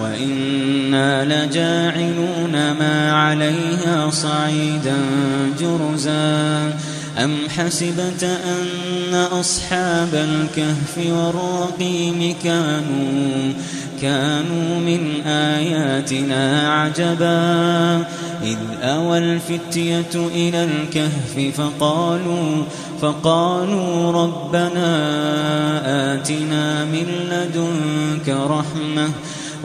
وإنا لجاعلون ما عليها صعيدا جرزا. أم حسبت أن أصحاب الكهف والرقيم كانوا كانوا من آياتنا عجبا. إذ أوى الفتية إلى الكهف فقالوا فقالوا ربنا آتنا من لدنك رحمة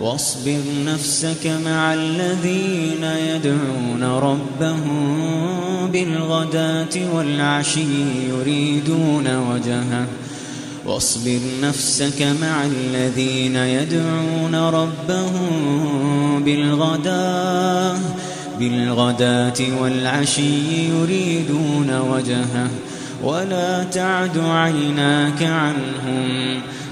واصبر نفسك مع الذين يدعون ربهم بالغداة والعشي يريدون وجهه. واصبر نفسك مع الذين يدعون ربهم بالغداة بالغداة والعشي يريدون وجهه. ولا تعد عيناك عنهم.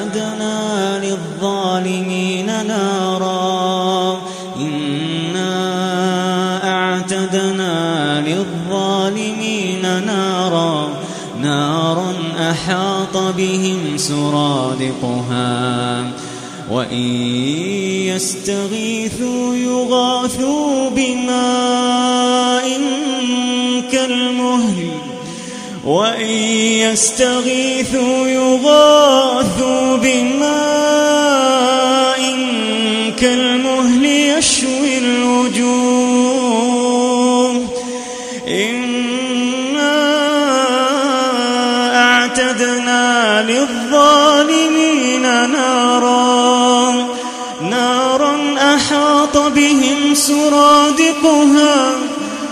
أعتدنا للظالمين نارا. إنا أعتدنا للظالمين نارا. نارا أحاط بهم سرادقها. وإن يستغيثوا يغاثوا بماء وإن يستغيثوا يغاثوا بماء كالمهل يشوي الوجوه. إنا أعتدنا للظالمين نارا. نارا أحاط بهم سرادقها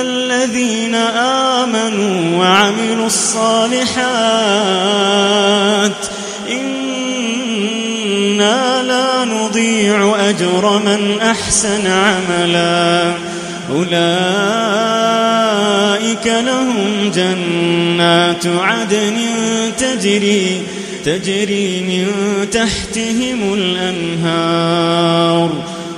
الذين آمنوا وعملوا الصالحات إنا لا نضيع أجر من أحسن عملا. أولئك لهم جنات عدن تجري تجري من تحتهم الأنهار.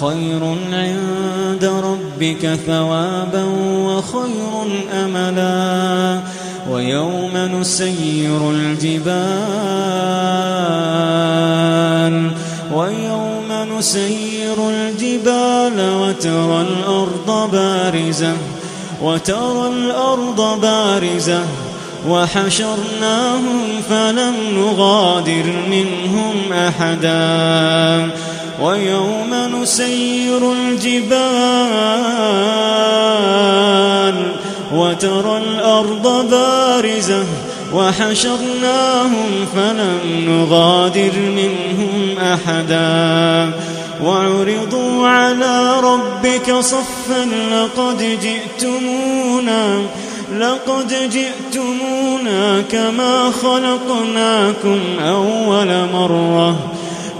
خير عند ربك ثوابا وخير أملا. ويوم نسير الجبال. ويوم نسير الجبال وترى الأرض بارزة. وترى الأرض بارزة. وحشرناهم فلم نغادر منهم أحدا. ويوم نسير الجبال وترى الأرض بارزة وحشرناهم فلم نغادر منهم أحدا وعرضوا على ربك صفا لقد جئتمونا لقد جئتمونا كما خلقناكم أول مرة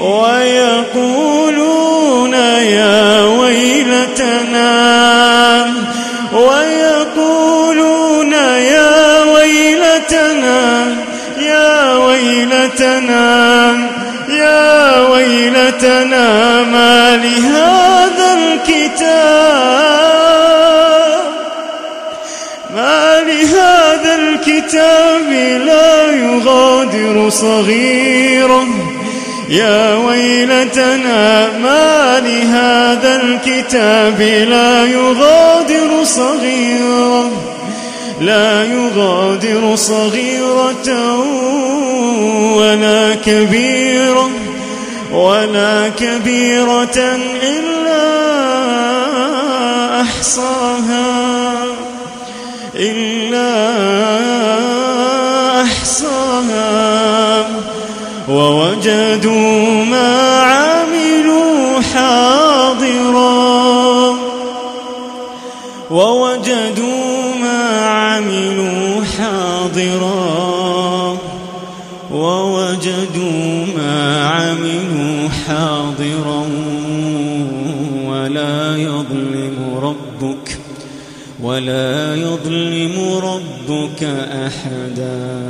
ويقولون يا ويلتنا ويقولون يا ويلتنا يا ويلتنا يا ويلتنا ما لهذا الكتاب؟ ما لهذا الكتاب لا يغادر صغيرا. يا ويلتنا ما لهذا الكتاب لا يغادر صغيرا لا يغادر صغيرة ولا كبيرة ولا كبيرة إلا أحصاها إلا أحصاها. ووجدوا ما عملوا حاضرا. ووجدوا ما عملوا حاضرا. ووجدوا ما عملوا حاضرا. ولا يظلم ربك ولا يظلم ربك أحدا.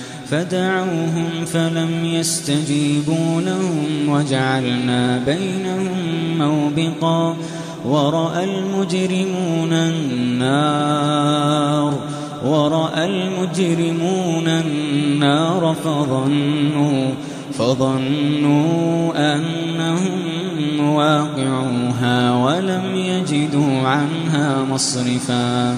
فدعوهم فلم يستجيبوا لهم وجعلنا بينهم موبقا ورأى المجرمون النار ورأى المجرمون النار فظنوا فظنوا أنهم مواقعوها ولم يجدوا عنها مصرفا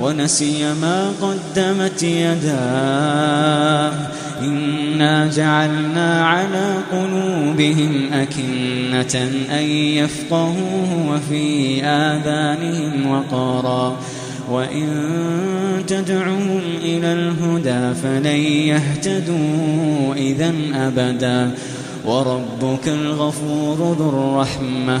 ونسي ما قدمت يداه. إنا جعلنا على قلوبهم أكنة أن يفقهوه وفي آذانهم وقارا وإن تدعهم إلى الهدى فلن يهتدوا إذا أبدا. وربك الغفور ذو الرحمة.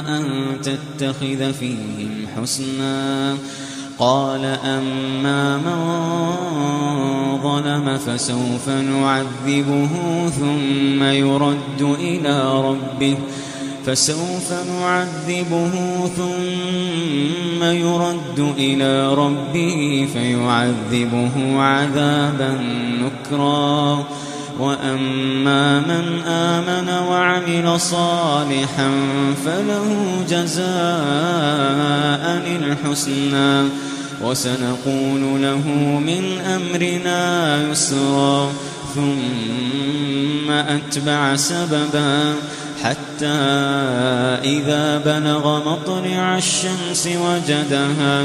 أن تتخذ فيهم حسنا قال أما من ظلم فسوف نعذبه ثم يرد إلى ربه فسوف نعذبه ثم يرد إلى ربه فيعذبه عذابا نكرا وأما من آمن وعمل صالحا فله جزاء الحسنى وسنقول له من أمرنا يسرا ثم أتبع سببا حتى إذا بلغ مطلع الشمس وجدها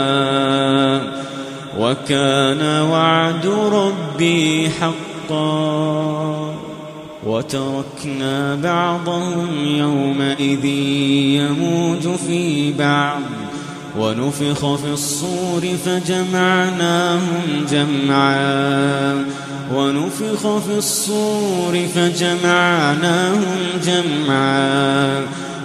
وكان وعد ربي حقا وتركنا بعضهم يومئذ يموج في بعض ونفخ في الصور فجمعناهم جمعا ونفخ في الصور فجمعناهم جمعا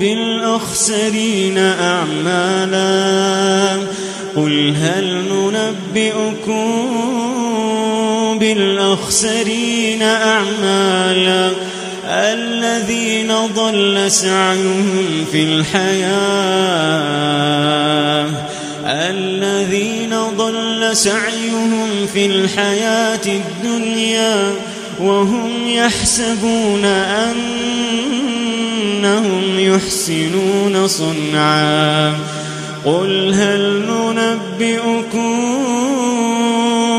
بالأخسرين أعمالا قل هل ننبئكم بالأخسرين أعمالا الذين ضل سعيهم في الحياة الذين ضل سعيهم في الحياة الدنيا وهم يحسبون أنهم يحسنون صنعا. قل هل ننبئكم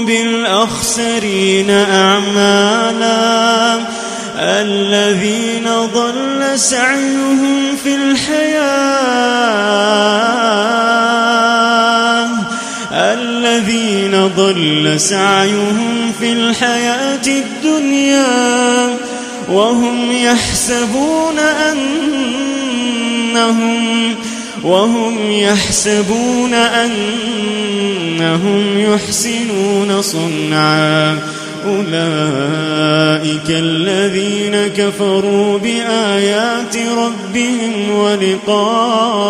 بالأخسرين أعمالا؟ الذين ضل سعيهم في الحياة. ضل سعيهم في الحياة الدنيا وهم يحسبون أنهم وهم يحسبون أنهم يحسنون صنعا. أولئك الذين كفروا بآيات ربهم ولقائه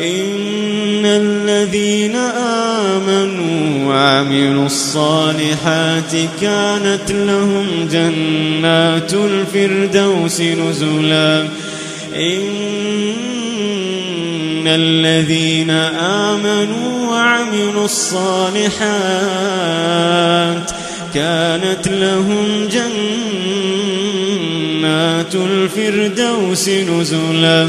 إن الذين آمنوا وعملوا الصالحات كانت لهم جنات الفردوس نزلا. إن الذين آمنوا وعملوا الصالحات كانت لهم جنات الفردوس نزلا.